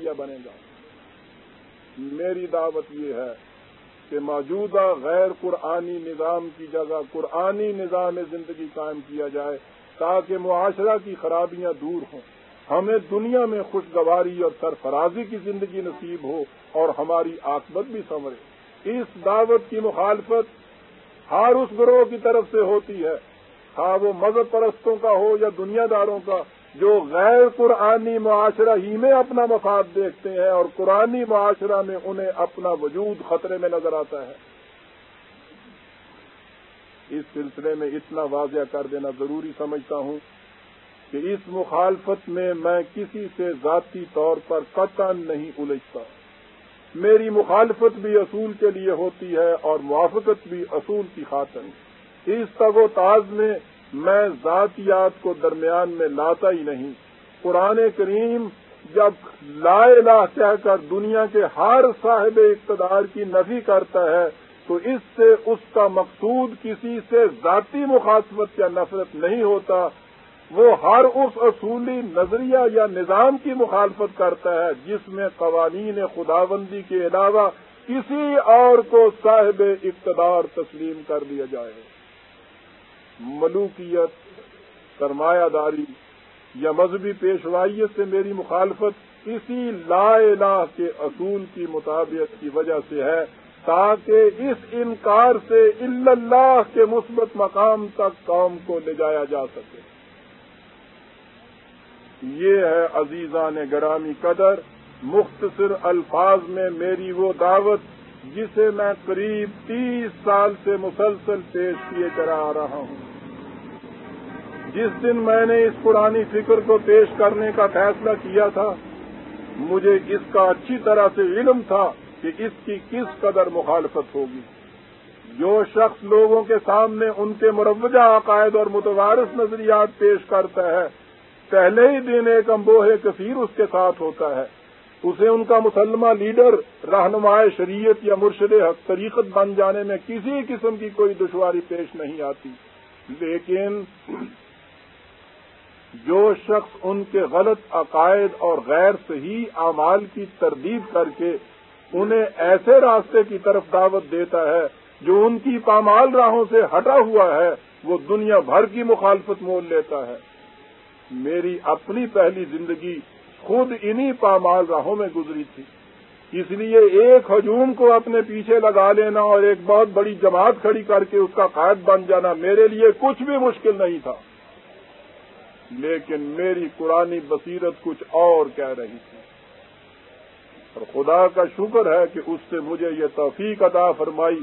ذریعہ بنے گا۔ میری دعوت یہ ہے کہ موجودہ غیر قرآنی نظام کی جگہ قرآنی نظام زندگی قائم کیا جائے تاکہ معاشرہ کی خرابیاں دور ہوں۔ ہمیں دنیا میں خوشگواری اور سرفرازی کی زندگی نصیب ہو اور ہماری آکمت بھی سنورے۔ اس دعوت کی مخالفت ہر اس گروہ کی طرف سے ہوتی ہے۔ ہاں وہ مذہب پرستوں کا ہو یا دنیا داروں کا جو غیر قرآنی معاشرہ ہی میں اپنا مفاد دیکھتے ہیں اور قرآنی معاشرہ میں انہیں اپنا وجود خطرے میں نظر آتا ہے۔ اس سلسلے میں اتنا واضح کر دینا ضروری سمجھتا ہوں کہ اس مخالفت میں میں کسی سے ذاتی طور پر قطع نہیں الجھتا۔ میری مخالفت بھی اصول کے لیے ہوتی ہے اور موافقت بھی اصول کی خاطر۔ اس تگ و تاز میں میں ذاتیات کو درمیان میں لاتا ہی نہیں۔ قرآن کریم جب لا الہ کہہ کر دنیا کے ہر صاحب اقتدار کی نفی کرتا ہے، تو اس سے اس کا مقصود کسی سے ذاتی مخاطبت یا نفرت نہیں ہوتا۔ وہ ہر اس اصولی نظریہ یا نظام کی مخالفت کرتا ہے، جس میں قوانین خداوندی کے علاوہ کسی اور کو صاحب اقتدار تسلیم کر دیا جائے۔ ملوکیت، سرمایہ داری یا مذہبی پیشوائیت سے میری مخالفت اسی لا الہ کے اصول کی مطابقت کی وجہ سے ہے، تاکہ اس انکار سے اللہ کے مثبت مقام تک قوم کو لے جایا جا سکے۔ یہ ہے عزیزان گرامی قدر، مختصر الفاظ میں میری وہ دعوت جسے میں قریب تیس سال سے مسلسل پیش کیے کرا رہا ہوں۔ جس دن میں نے اس پرانی فکر کو پیش کرنے کا فیصلہ کیا تھا، مجھے اس کا اچھی طرح سے علم تھا کہ اس کی کس قدر مخالفت ہوگی۔ جو شخص لوگوں کے سامنے ان کے مروجہ عقائد اور متوارث نظریات پیش کرتا ہے، پہلے ہی دن ایک امبوہ کثیر اس کے ساتھ ہوتا ہے۔ اسے ان کا مسلمہ لیڈر، رہنمائے شریعت یا مرشد حق طریقت بن جانے میں کسی قسم کی کوئی دشواری پیش نہیں آتی۔ لیکن جو شخص ان کے غلط عقائد اور غیر صحیح اعمال کی تردید کر کے انہیں ایسے راستے کی طرف دعوت دیتا ہے جو ان کی پامال راہوں سے ہٹا ہوا ہے، وہ دنیا بھر کی مخالفت مول لیتا ہے۔ میری اپنی پہلی زندگی خود انہی پامال راہوں میں گزری تھی۔ اس لیے ایک ہجوم کو اپنے پیچھے لگا لینا اور ایک بہت بڑی جماعت کھڑی کر کے اس کا قائد بن جانا میرے لیے کچھ بھی مشکل نہیں تھا۔ لیکن میری قرآن بصیرت کچھ اور کہہ رہی تھی۔ اور خدا کا شکر ہے کہ اس سے مجھے یہ توفیق عطا فرمائی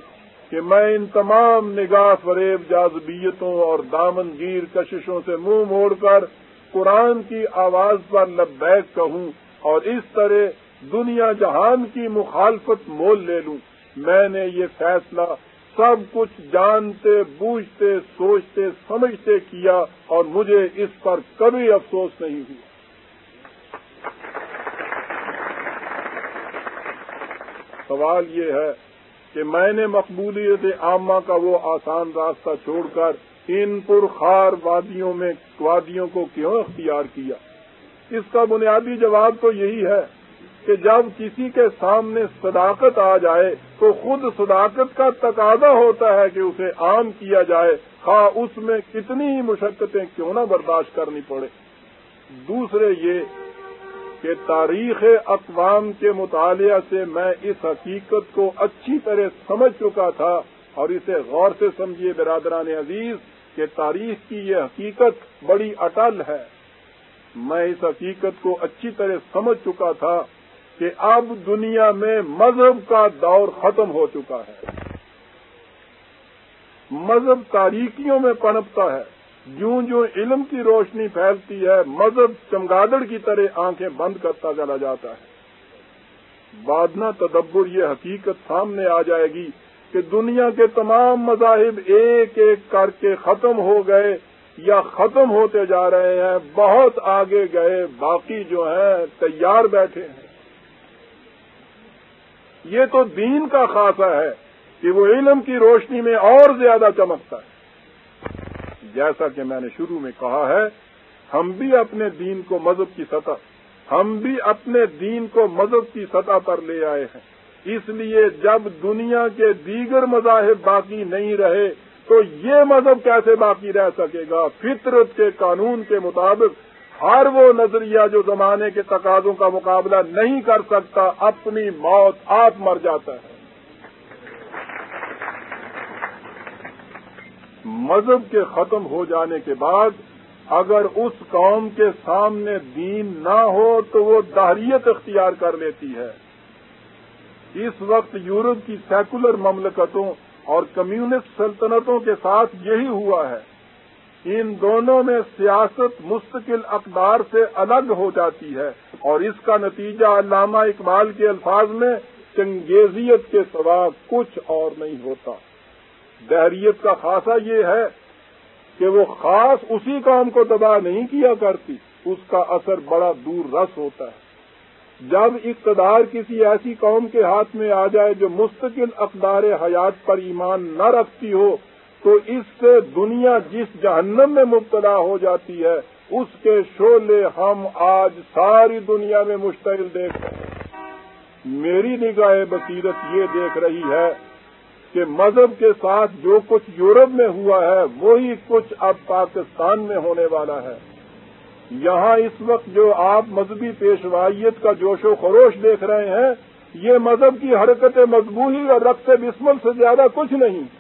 کہ میں ان تمام نگاہ فریب جازبیتوں اور دامن گیر کششوں سے منہ موڑ کر قرآن کی آواز پر لبیک کہوں اور اس طرح دنیا جہان کی مخالفت مول لے لوں۔ میں نے یہ فیصلہ سب کچھ جانتے، بوجھتے، سوچتے، سمجھتے کیا اور مجھے اس پر کبھی افسوس نہیں ہوا۔ سوال یہ ہے کہ میں نے مقبولیت عامہ کا وہ آسان راستہ چھوڑ کر ان پرخار وادیوں میں، وادیوں کو کیوں اختیار کیا؟ اس کا بنیادی جواب تو یہی ہے کہ جب کسی کے سامنے صداقت آ جائے تو خود صداقت کا تقاضا ہوتا ہے کہ اسے عام کیا جائے۔ خواہ اس میں کتنی ہی مشقتیں کیوں نہ برداشت کرنی پڑے۔ دوسرے یہ کہ تاریخ اقوام کے مطالعہ سے میں اس حقیقت کو اچھی طرح سمجھ چکا تھا اور اسے غور سے سمجھیے برادران عزیز کہ تاریخ کی یہ حقیقت بڑی اٹل ہے۔ میں اس حقیقت کو اچھی طرح سمجھ چکا تھا کہ اب دنیا میں مذہب کا دور ختم ہو چکا ہے۔ مذہب تاریکیوں میں پنپتا ہے۔ جوں جو علم کی روشنی پھیلتی ہے، مذہب چمگادڑ کی طرح آنکھیں بند کرتا چلا جاتا ہے۔ بادنا تدبر یہ حقیقت سامنے آ جائے گی کہ دنیا کے تمام مذاہب ایک ایک کر کے ختم ہو گئے یا ختم ہوتے جا رہے ہیں، بہت آگے گئے، باقی جو ہیں تیار بیٹھے ہیں۔ یہ تو دین کا خاصہ ہے کہ وہ علم کی روشنی میں اور زیادہ چمکتا ہے۔ جیسا کہ میں نے شروع میں کہا ہے، ہم بھی اپنے دین کو مذہب کی سطح، ہم بھی اپنے دین کو مذہب کی سطح پر لے آئے ہیں۔ اس لیے جب دنیا کے دیگر مذاہب باقی نہیں رہے، تو یہ مذہب کیسے باقی رہ سکے گا؟ فطرت کے قانون کے مطابق ہر وہ نظریہ جو زمانے کے تقاضوں کا مقابلہ نہیں کر سکتا، اپنی موت آپ مر جاتا ہے۔ مذہب کے ختم ہو جانے کے بعد اگر اس قوم کے سامنے دین نہ ہو تو وہ دہریت اختیار کر لیتی ہے۔ اس وقت یورپ کی سیکولر مملکتوں اور کمیونسٹ سلطنتوں کے ساتھ یہی ہوا ہے۔ ان دونوں میں سیاست مستقل اقدار سے الگ ہو جاتی ہے اور اس کا نتیجہ علامہ اقبال کے الفاظ میں چنگیزیت کے سوا کچھ اور نہیں ہوتا۔ دہریت کا خاصہ یہ ہے کہ وہ خاص اسی کام کو تباہ نہیں کیا کرتی، اس کا اثر بڑا دور رس ہوتا ہے۔ جب اقتدار کسی ایسی قوم کے ہاتھ میں آ جائے جو مستقل اقدار حیات پر ایمان نہ رکھتی ہو تو اس سے دنیا جس جہنم میں مبتلا ہو جاتی ہے، اس کے شعلے ہم آج ساری دنیا میں مشتعل دیکھ رہے ہیں۔ میری نگاہ بصیرت یہ دیکھ رہی ہے کہ مذہب کے ساتھ جو کچھ یورپ میں ہوا ہے، وہی کچھ اب پاکستان میں ہونے والا ہے۔ یہاں اس وقت جو آپ مذہبی پیشوائیت کا جوش و خروش دیکھ رہے ہیں، یہ مذہب کی حرکت مضبوطی اور رقص بسمل سے زیادہ کچھ نہیں۔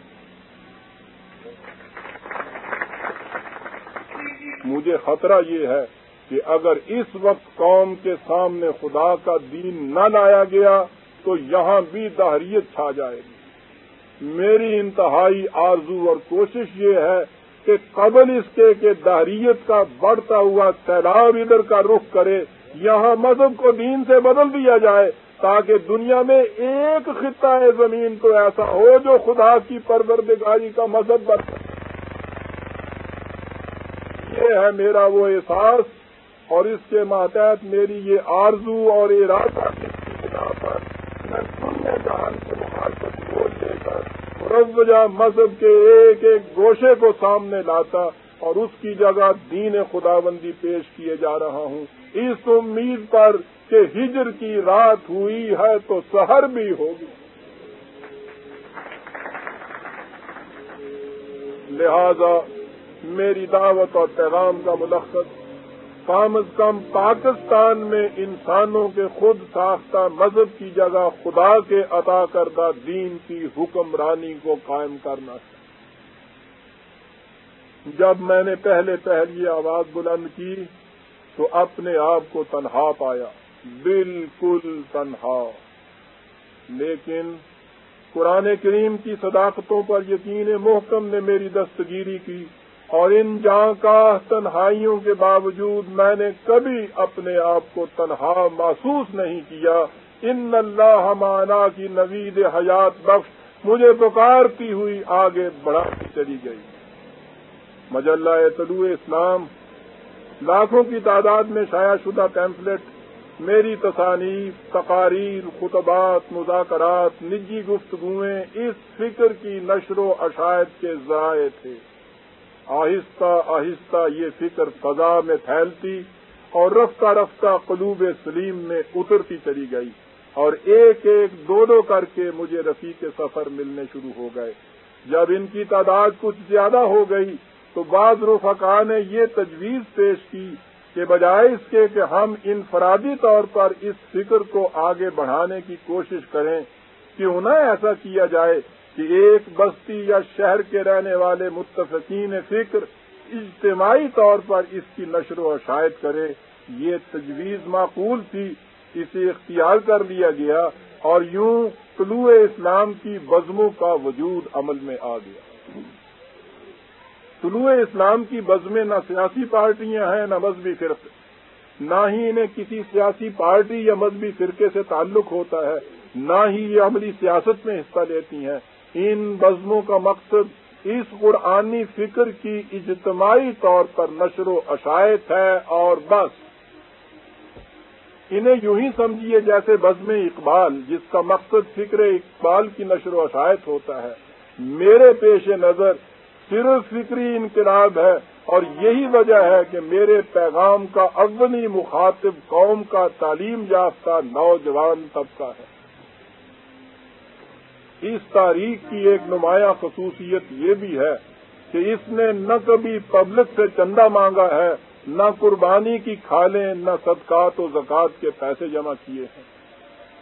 مجھے خطرہ یہ ہے کہ اگر اس وقت قوم کے سامنے خدا کا دین نہ لایا گیا تو یہاں بھی دہریت چھا جائے گی۔ میری انتہائی آرزو اور کوشش یہ ہے کہ قبل اس کے کہ دہریت کا بڑھتا ہوا سیلاب ادھر کا رخ کرے، یہاں مذہب کو دین سے بدل دیا جائے تاکہ دنیا میں ایک خطہ زمین تو ایسا ہو جو خدا کی پروردگاری کا مذہب بن یہ ہے میرا وہ احساس اور اس کے ماتحت میری یہ آرزو اور ارادہ روجہ مذہب کے ایک ایک گوشے کو سامنے لاتا اور اس کی جگہ دین خداوندی پیش کیے جا رہا ہوں۔ اس امید پر کہ ہجر کی رات ہوئی ہے تو سحر بھی ہوگی۔ لہذا میری دعوت اور پیغام کا ملخص۔ کم از کم پاکستان میں انسانوں کے خود ساختہ مذہب کی جگہ خدا کے عطا کردہ دین کی حکمرانی کو قائم کرنا۔ ہے جب میں نے پہلے پہلی آواز بلند کی تو اپنے آپ کو تنہا پایا۔ بالکل تنہا۔ لیکن قرآن کریم کی صداقتوں پر یقین محکم نے میری دستگیری کی۔ اور ان جہاں کا تنہائیوں کے باوجود میں نے کبھی اپنے آپ کو تنہا محسوس نہیں کیا۔ ان اللہ مانا کی نوید حیات بخش مجھے پکارتی ہوئی آگے بڑھاتی چلی گئی۔ مجلہ طلوع اسلام، لاکھوں کی تعداد میں شائع شدہ پیمفلٹ میری تصانیف، تقاریر، خطبات، مذاکرات، نجی گفتگویں اس فکر کی نشر و اشاعت کے ذرائع تھے۔ آہستہ آہستہ یہ فکر فضا میں پھیلتی اور رفتہ رفتہ قلوب سلیم میں اترتی چلی گئی اور ایک ایک دو دو کر کے مجھے رفیق سفر ملنے شروع ہو گئے۔ جب ان کی تعداد کچھ زیادہ ہو گئی تو بعض رفقا نے یہ تجویز پیش کی کہ بجائے اس کے کہ ہم انفرادی طور پر اس فکر کو آگے بڑھانے کی کوشش کریں، کیوں نہ ایسا کیا جائے کہ ایک بستی یا شہر کے رہنے والے متفقین فکر اجتماعی طور پر اس کی نشر و اشاعت کرے، یہ تجویز معقول تھی، اسے اختیار کر لیا گیا اور یوں طلوع اسلام کی بزموں کا وجود عمل میں آ گیا۔ طلوع اسلام کی بزمیں نہ سیاسی پارٹیاں ہیں، نہ مذہبی فرقے۔ نہ ہی انہیں کسی سیاسی پارٹی یا مذہبی فرقے سے تعلق ہوتا ہے، نہ ہی یہ عملی سیاست میں حصہ لیتی ہیں۔ ان بزموں کا مقصد اس قرآنی فکر کی اجتماعی طور پر نشر و اشاعت ہے اور بس۔ انہیں یوں ہی سمجھیے جیسے بزم اقبال، جس کا مقصد فکر اقبال کی نشر و اشاعت ہوتا ہے۔ میرے پیش نظر صرف فکری انقلاب ہے اور یہی وجہ ہے کہ میرے پیغام کا اونی مخاطب قوم کا تعلیم یافتہ نوجوان طبقہ ہے۔ اس تاریخ کی ایک نمایاں خصوصیت یہ بھی ہے کہ اس نے نہ کبھی پبلک سے چندہ مانگا ہے، نہ قربانی کی کھالیں، نہ صدقات و زکوٰۃ کے پیسے جمع کیے ہیں۔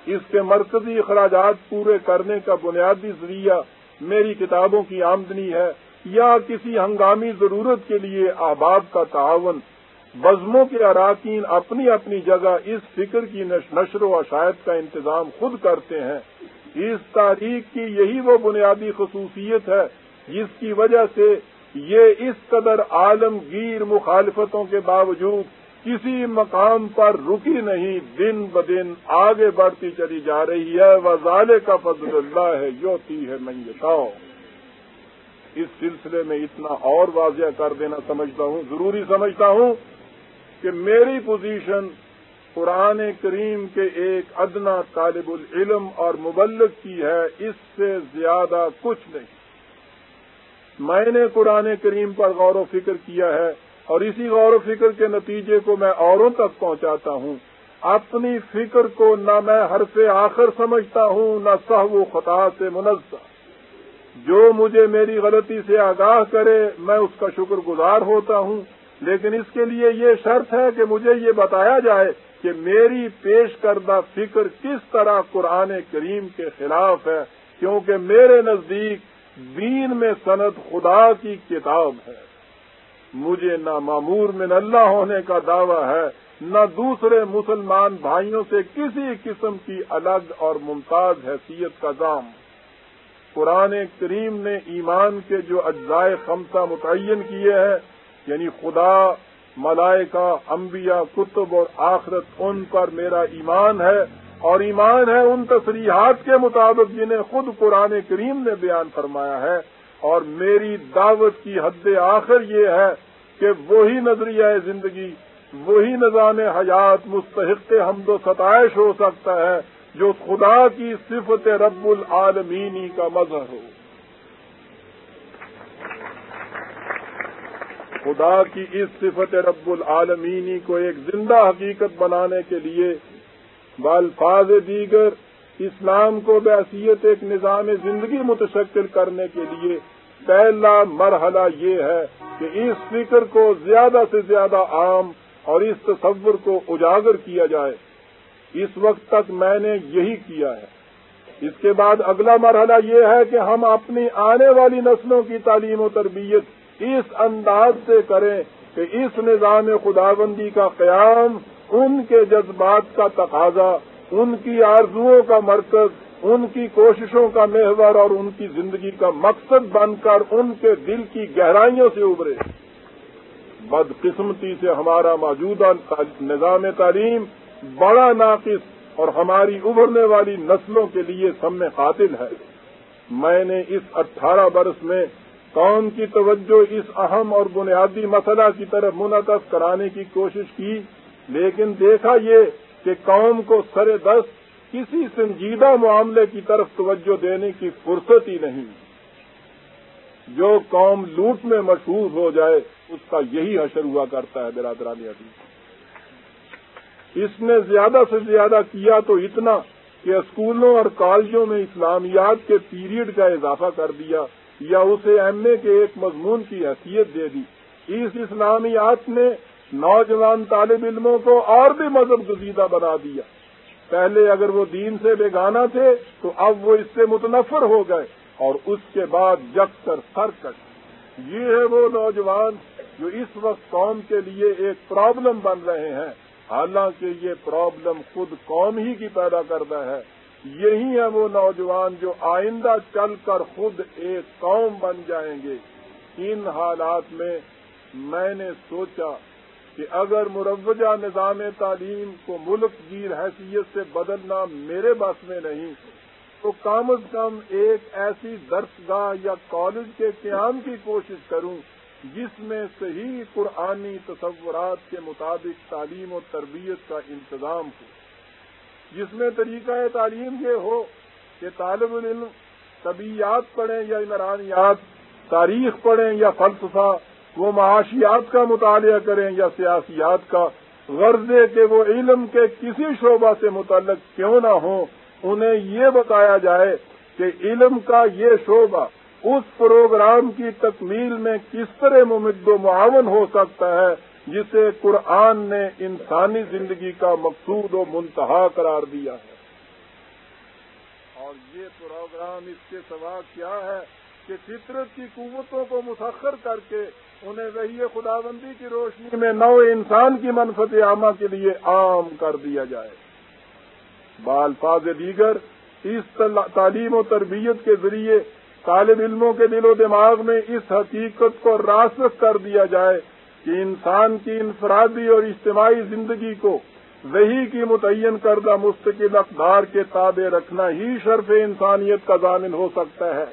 اس کے مرکزی اخراجات پورے کرنے کا بنیادی ذریعہ میری کتابوں کی آمدنی ہے یا کسی ہنگامی ضرورت کے لیے آباد کا تعاون۔ بزموں کے اراکین اپنی اپنی جگہ اس فکر کی نشر و اشاعت کا انتظام خود کرتے ہیں۔ اس تاریخ کی یہی وہ بنیادی خصوصیت ہے جس کی وجہ سے یہ اس قدر عالمگیر مخالفتوں کے باوجود کسی مقام پر رکی نہیں، دن بدن آگے بڑھتی چلی جا رہی ہے۔ وزالے کا فضل اللہ ہے یوتی ہے میں اس سلسلے میں اتنا اور واضح کر دینا سمجھتا ہوں، ضروری سمجھتا ہوں کہ میری پوزیشن قرآن کریم کے ایک ادنا طالب العلم اور مبلغ کی ہے، اس سے زیادہ کچھ نہیں۔ میں نے قرآن کریم پر غور و فکر کیا ہے اور اسی غور و فکر کے نتیجے کو میں اوروں تک پہنچاتا ہوں۔ اپنی فکر کو نہ میں ہر سے آخر سمجھتا ہوں، نہ سہ و خطا سے منزہ۔ جو مجھے میری غلطی سے آگاہ کرے، میں اس کا شکر گزار ہوتا ہوں۔ لیکن اس کے لیے یہ شرط ہے کہ مجھے یہ بتایا جائے کہ میری پیش کردہ فکر کس طرح قرآن کریم کے خلاف ہے، کیونکہ میرے نزدیک دین میں سند خدا کی کتاب ہے۔ مجھے نہ معمور میں اللہ ہونے کا دعویٰ ہے، نہ دوسرے مسلمان بھائیوں سے کسی قسم کی الگ اور ممتاز حیثیت کا دام قرآن کریم نے ایمان کے جو اجزائے خمسہ متعین کیے ہیں یعنی خدا، ملائکہ، انبیاء، کتب اور آخرت، ان پر میرا ایمان ہے اور ایمان ہے ان تصریحات کے مطابق جنہیں خود قرآن کریم نے بیان فرمایا ہے اور میری دعوت کی حد آخر یہ ہے کہ وہی نظریہ زندگی، وہی نظام حیات مستحق حمد و ستائش ہو سکتا ہے جو خدا کی صفت رب العالمینی کا مظہر ہو۔ خدا کی اس صفت رب العالمینی کو ایک زندہ حقیقت بنانے کے لیے بالفاظ دیگر اسلام کو بحثیت ایک نظام زندگی متشکل کرنے کے لیے پہلا مرحلہ یہ ہے کہ اس فکر کو زیادہ سے زیادہ عام اور اس تصور کو اجاگر کیا جائے۔ اس وقت تک میں نے یہی کیا ہے۔ اس کے بعد اگلا مرحلہ یہ ہے کہ ہم اپنی آنے والی نسلوں کی تعلیم و تربیت اس انداز سے کریں کہ اس نظام خدابندی کا قیام، ان کے جذبات کا تقاضا، ان کی آرزوؤں کا مرکز، ان کی کوششوں کا محور اور ان کی زندگی کا مقصد بن کر ان کے دل کی گہرائیوں سے ابھرے۔ بدقسمتی سے ہمارا موجودہ نظام تعلیم بڑا ناقص اور ہماری ابھرنے والی نسلوں کے لیے سب میں قاتل ہے۔ میں نے اس اٹھارہ برس میں قوم کی توجہ اس اہم اور بنیادی مسئلہ کی طرف منعقد کرانے کی کوشش کی، لیکن دیکھا یہ کہ قوم کو سر دست کسی سنجیدہ معاملے کی طرف توجہ دینے کی فرصت ہی نہیں۔ جو قوم لوٹ میں مشہور ہو جائے، اس کا یہی حشر ہوا کرتا ہے برادرانی عزیز اس نے زیادہ سے زیادہ کیا تو اتنا کہ اسکولوں اور کالجوں میں اسلامیات کے پیریڈ کا اضافہ کر دیا۔ یا اسے ایم اے کے ایک مضمون کی حیثیت دے دی۔ اس اسلامیات نے نوجوان طالب علموں کو اور بھی مذہب گزیدہ بنا دیا۔ پہلے اگر وہ دین سے بیگانہ تھے، تو اب وہ اس سے متنفر ہو گئے اور اس کے بعد جگ کر سر کٹ یہ ہے وہ نوجوان جو اس وقت قوم کے لیے ایک پرابلم بن رہے ہیں۔ حالانکہ یہ پرابلم خود قوم ہی کی پیدا کرتا ہے۔ یہی ہے وہ نوجوان جو آئندہ چل کر خود ایک قوم بن جائیں گے۔ ان حالات میں میں نے سوچا کہ اگر مروجہ نظام تعلیم کو ملک گیر حیثیت سے بدلنا میرے بس میں نہیں، تو کم از کم ایک ایسی درسگاہ یا کالج کے قیام کی کوشش کروں، جس میں صحیح قرآنی تصورات کے مطابق تعلیم و تربیت کا انتظام ہو۔ جس میں طریقہ تعلیم یہ ہو کہ طالب علم طبیعت پڑھیں یا عمرانیات تاریخ پڑھیں یا فلسفہ، وہ معاشیات کا مطالعہ کریں یا سیاسیات کا غرضے کہ وہ علم کے کسی شعبہ سے متعلق کیوں نہ ہوں، انہیں یہ بتایا جائے کہ علم کا یہ شعبہ اس پروگرام کی تکمیل میں کس طرح ممد و معاون ہو سکتا ہے جسے قرآن نے انسانی زندگی کا مقصود و منتہا قرار دیا ہے۔ اور یہ پروگرام اس کے سوا کیا ہے کہ فطرت کی قوتوں کو مسخر کر کے انہیں وہی خدا بندی کی روشنی میں نو انسان کی منفت عامہ کے لیے عام کر دیا جائے۔ بال فاض دیگر اس تعلیم و تربیت کے ذریعے طالب علموں کے دل و دماغ میں اس حقیقت کو راسک کر دیا جائے کہ انسان کی انفرادی اور اجتماعی زندگی کو وہی کی متعین کردہ مستقل اقدار کے تابع رکھنا ہی شرف انسانیت کا ضامن ہو سکتا ہے۔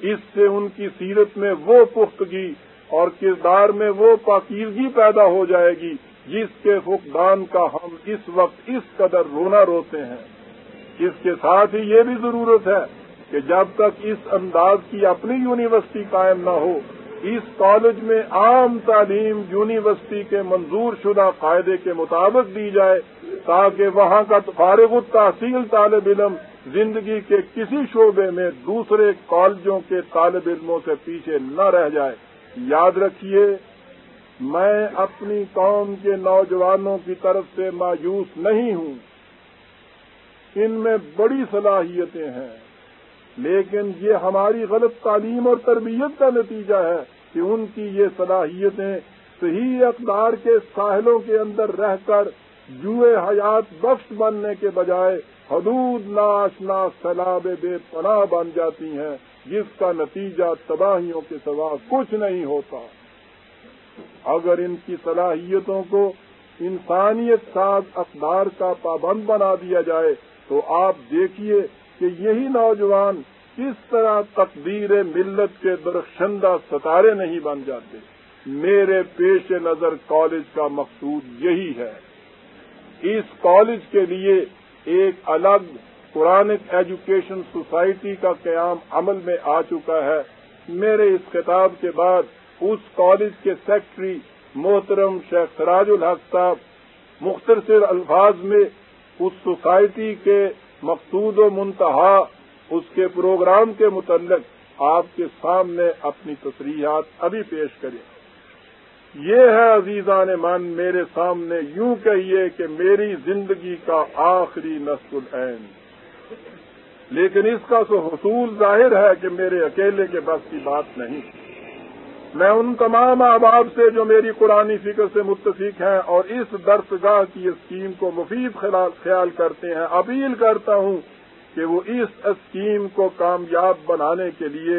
اس سے ان کی سیرت میں وہ پختگی اور کردار میں وہ پاکیزگی پیدا ہو جائے گی جس کے فقدان کا ہم اس وقت اس قدر رونا روتے ہیں۔ اس کے ساتھ ہی یہ بھی ضرورت ہے کہ جب تک اس انداز کی اپنی یونیورسٹی قائم نہ ہو اس کالج میں عام تعلیم یونیورسٹی کے منظور شدہ قاعدے کے مطابق دی جائے تاکہ وہاں کا فارغ التحصیل طالب علم زندگی کے کسی شعبے میں دوسرے کالجوں کے طالب علموں سے پیچھے نہ رہ جائے۔ یاد رکھیے، میں اپنی قوم کے نوجوانوں کی طرف سے مایوس نہیں ہوں۔ ان میں بڑی صلاحیتیں ہیں۔ لیکن یہ ہماری غلط تعلیم اور تربیت کا نتیجہ ہے کہ ان کی یہ صلاحیتیں صحیح اقدار کے ساحلوں کے اندر رہ کر جوئے حیات بخش بننے کے بجائے حدود ناشنا سیلاب بے پناہ بن جاتی ہیں، جس کا نتیجہ تباہیوں کے سوا کچھ نہیں ہوتا۔ اگر ان کی صلاحیتوں کو انسانیت ساز اقدار کا پابند بنا دیا جائے، تو آپ دیکھیے کہ یہی نوجوان کس طرح تقدیر ملت کے درخشندہ ستارے نہیں بن جاتے۔ میرے پیش نظر کالج کا مقصود یہی ہے۔ اس کالج کے لیے ایک الگ پرانک ایجوکیشن سوسائٹی کا قیام عمل میں آ چکا ہے۔ میرے اس خطاب کے بعد اس کالج کے سیکٹری محترم شیخ سراج الحق صاحب مختصر الفاظ میں اس سوسائٹی کے مقصود و منتہا اس کے پروگرام کے متعلق آپ کے سامنے اپنی تصریحات ابھی پیش کریں۔ یہ ہے عزیزان من، میرے سامنے یوں کہیے کہ میری زندگی کا آخری نسل العین لیکن اس کا تو حصول ظاہر ہے کہ میرے اکیلے کے بس کی بات نہیں۔ میں ان تمام احباب سے جو میری قرآن فکر سے متفق ہیں اور اس درسگاہ کی اسکیم کو مفید خیال کرتے ہیں، اپیل کرتا ہوں کہ وہ اس اسکیم کو کامیاب بنانے کے لیے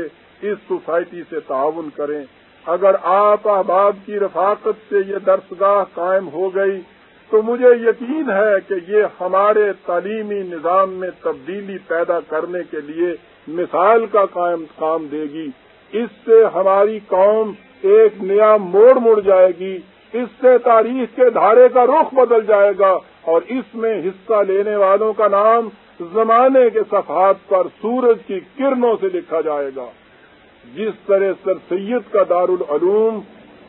اس سوسائٹی سے تعاون کریں۔ اگر آپ احباب کی رفاقت سے یہ درسگاہ قائم ہو گئی، تو مجھے یقین ہے کہ یہ ہمارے تعلیمی نظام میں تبدیلی پیدا کرنے کے لیے مثال کا قائم کام دے گی۔ اس سے ہماری قوم ایک نیا موڑ مڑ جائے گی، اس سے تاریخ کے دھارے کا رخ بدل جائے گا اور اس میں حصہ لینے والوں کا نام زمانے کے صفحات پر سورج کی کرنوں سے لکھا جائے گا۔ جس طرح سر سید کا دارالعلوم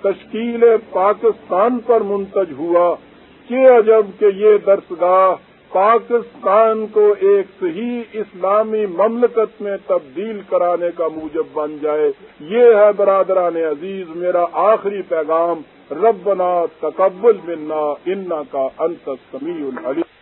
تشکیل پاکستان پر منتج ہوا کہ عجب کہ یہ درسگاہ پاکستان کو ایک صحیح اسلامی مملکت میں تبدیل کرانے کا موجب بن جائے۔ یہ ہے برادران عزیز، میرا آخری پیغام۔ ربنا تقبل منا انا کا انت سمیع العلیم۔